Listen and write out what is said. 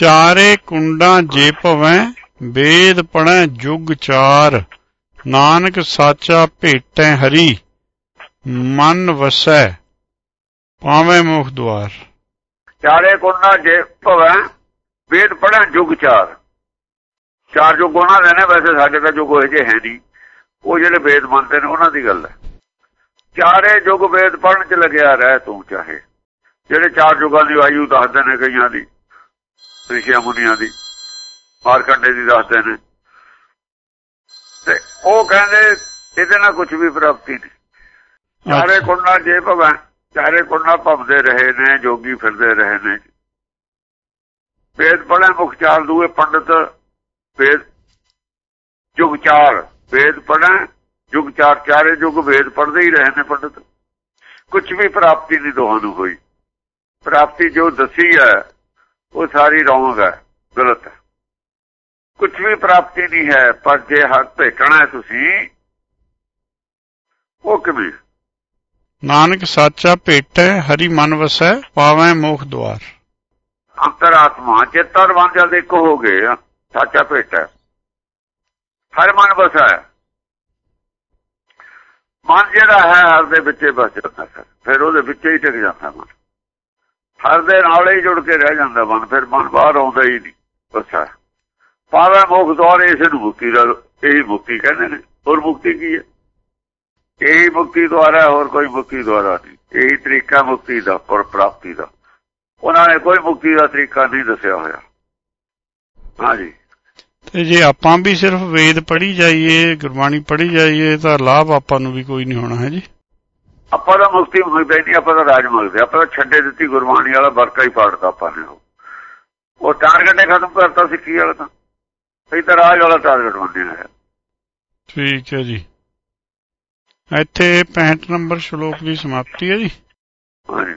ਚਾਰੇ ਕੁੰਡਾਂ ਜੇ ਭਵੈ, ਵੇਦ ਪੜੈ ਜੁਗ ਚਾਰ। ਨਾਨਕ ਸਾਚਾ ਭੇਟੈ ਹਰੀ, ਮਨ ਵਸੈ, ਪਾਵੇਂ ਮੁਖ ਦੁਆਰ। ਚਾਰੇ ਗੁਣਾ ਜੇ ਭਵੈ, ਵੇਦ ਪੜ੍ਹਨ ਜੁਗ ਚਾਰ। ਚਾਰ ਜੋ ਗੁਣਾ ਦੇ ਨੇ, ਵੈਸੇ ਸਾਡੇ ਤਾਂ ਜੁਗ ਹੋਏ ਜੇ ਹੈ ਨਹੀਂ। ਉਹ ਜਿਹੜੇ ਵੇਦ ਮੰਨਦੇ ਨੇ, ਉਹਨਾਂ ਦੀ ਗੱਲ ਹੈ। ਚਾਰੇ ਜੁਗ ਵੇਦ ਪੜਨ ਚ ਲੱਗਿਆ ਰਹਿ ਤੂੰ ਚਾਹੇ। ਜਿਹੜੇ ਚਾਰ ਜੁਗਾਂ ਦੀ ਆਯੂ ਦੱਸਦੇ ਨੇ ਕਈਆਂ ਦੀ। ਰਿਸ਼ੀਆਂ ਮੁਨੀਆਂ ਦੀ ਮਾਰਕੰਡੇ ਦੀ ਦੱਸਦੇ ਨੇ। ਤੇ ਉਹ ਕਹਿੰਦੇ ਇਹਦੇ ਨਾਲ ਕੁਝ ਵੀ ਪ੍ਰਾਪਤੀ ਨਹੀਂ। ਚਾਰੇ ਕੁੰਡਾ ਜੇ ਭਵੈ ਚਾਰੇ ਕੁੰਡਾ ਭਵਦੇ ਰਹੇ ਨੇ ਜੋਗੀ ਫਿਰਦੇ ਰਹੇ ਨੇ। ਵੇਦ ਪੜ੍ਹੇ ਮੁਖ ਚਾਰ ਦੂਏ ਪੰਡਤ ਵੇਦ ਜੁਗ ਚਾਰ ਵੇਦ ਪੜ੍ਹੇ ਜੁਗ ਚਾਰ ਚਾਰੇ ਜੁਗ ਵੇਦ ਪੜ੍ਹਦੇ ਹੀ ਰਹੇ ਨੇ ਪੰਡਤ। ਕੁਝ ਵੀ ਪ੍ਰਾਪਤੀ ਨਹੀਂ ਦੋਹਾਂ ਨੂੰ ਹੋਈ। ਪ੍ਰਾਪਤੀ ਜੋ ਦਸੀ ਹੈ ਉਹ ਸਾਰੀ ਰੌਂਗ ਹੈ ਗਲਤ ਹੈ। ਕੁਝ ਵੀ ਪ੍ਰਾਪਤੀ ਨਹੀਂ ਹੈ ਪਰ ਜੇ ਹੱਥ ਭੇਟਣਾ ਤੁਸੀਂ ਉਹ ਕਿਵੇਂ? ਨਾਨਕ ਸਾਚਾ ਭੇਟੈ ਹਰੀ ਮਨ ਵਸੈ ਪਾਵੇਂ ਮੁਖ ਦੁਆਰ। ਅੰਤਰਾਤਮਾ ਚੇਤਰ ਮਨ ਜਦ ਇੱਕ ਹੋ ਗਏ ਸਾਚਾ ਭੇਟਾ ਹਰ ਮਨ ਵਸਾ। ਮਨ ਜਿਹੜਾ ਹੈ ਹਰ ਦੇ ਵਿੱਚੇ ਬਸ ਜਾਂਦਾ ਫਿਰ ਉਹਦੇ ਵਿੱਚ ਹੀ ਟਿਕ ਜਾਂਦਾ ਮਨ। ਹਰ ਦੇ ਨਾਲ ਹੀ ਜੁੜ ਕੇ ਰਹਿ ਜਾਂਦਾ ਮਨ, ਫਿਰ ਮਨ ਬਾਹਰ ਆਉਂਦਾ ਹੀ ਨਹੀਂ। ਬਸ ਪਾਵੇ ਮੁਖ ਦੌਰ ਇਸ ਨੂੰ ਮੁਕਤੀ ਦਾ ਇਹੀ ਮੁਕਤੀ ਕਹਿੰਦੇ ਨੇ। ਹੋਰ ਮੁਕਤੀ ਕੀ ਹੈ? ਇਹੀ ਮੁਕਤੀ ਦੁਆਰਾ, ਹੋਰ ਕੋਈ ਮੁਕਤੀ ਦੁਆਰਾ ਨਹੀਂ। ਇਹੀ ਤਰੀਕਾ ਮੁਕਤੀ ਦਾ ਪਰ ਪ੍ਰਾਪਤੀ ਦਾ। ਉਹਨਾਂ ਨੇ ਕੋਈ ਮੁਕਤੀ ਦਾ ਤਰੀਕਾ ਨਹੀਂ ਦੱਸਿਆ ਹੋਇਆ। ਹਾਂਜੀ। ਤੇ ਜੇ ਆਪਾਂ ਵੀ ਸਿਰਫ ਵੇਦ ਪੜ੍ਹੀ ਜਾਈਏ, ਗੁਰਬਾਣੀ ਪੜ੍ਹੀ ਜਾਈਏ, ਤਾਂ ਲਾਭ ਆਪਾਂ ਨੂੰ ਵੀ ਕੋਈ ਨਹੀਂ ਹੋਣਾ, ਹੈ ਜੀ? ਆਪਾਂ ਤਾਂ ਮੁਕਤੀ ਮੰਗਦੇ ਨਹੀਂ ਆਪਾਂ ਤਾਂ ਰਾਜ ਮੰਗਦੇ ਆਪਾਂ ਛੱਡੇ ਦਿੱਤੀ ਗੁਰਬਾਣੀ ਵਾਲਾ ਵਰਕਾ ਹੀ ਪਾੜਦਾ ਆਪਾਂ ਨੇ ਉਹ। ਟਾਰਗੇਟ ਖਤਮ ਕਰਤਾ ਸਿੱਖੀ ਵਾਲਾ ਤਾਂ? ਸਹੀ ਤਾਂ ਰਾਜ ਵਾਲਾ ਟਾਰਗੇਟ ਮੰਨਿਆ ਹੈ। ਠੀਕ ਹੈ ਜੀ। ਇੱਥੇ 65 ਨੰਬਰ ਸ਼ਲੋਕ ਦੀ ਸਮਾਪਤੀ ਹੈ ਜੀ। ਹਾਂਜੀ।